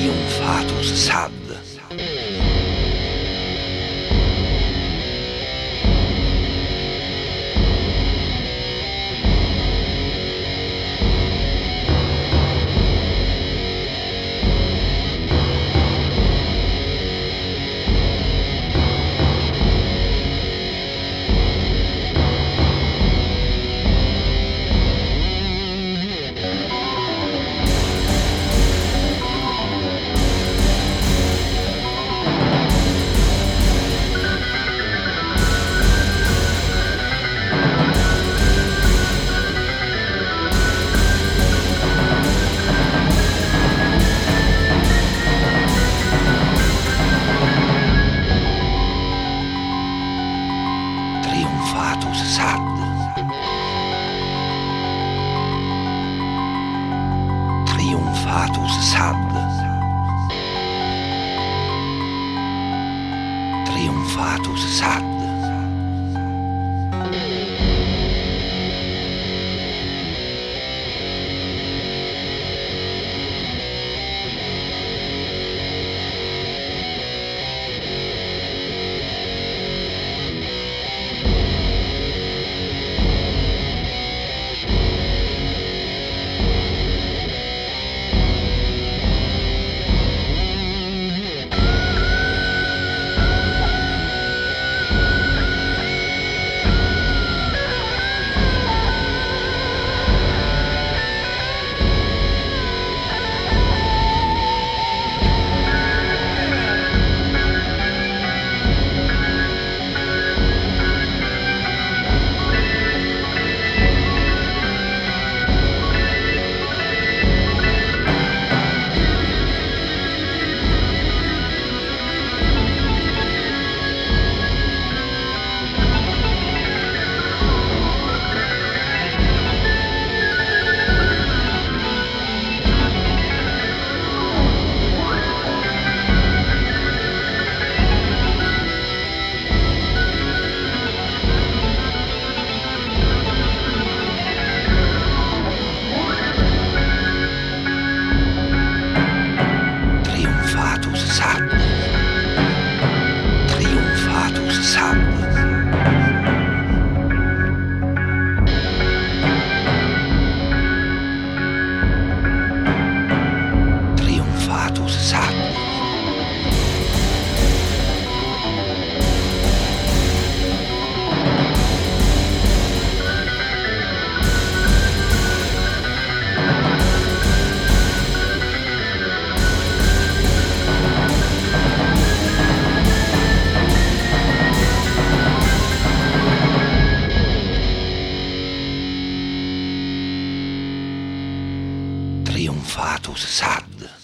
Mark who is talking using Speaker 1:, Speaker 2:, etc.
Speaker 1: triunfatus habet. triunfatus sad. Triunfatus sad. Triunfatus sad. ha triumphatus sanguis. Triumphatus sanguis. Triumphatus sad.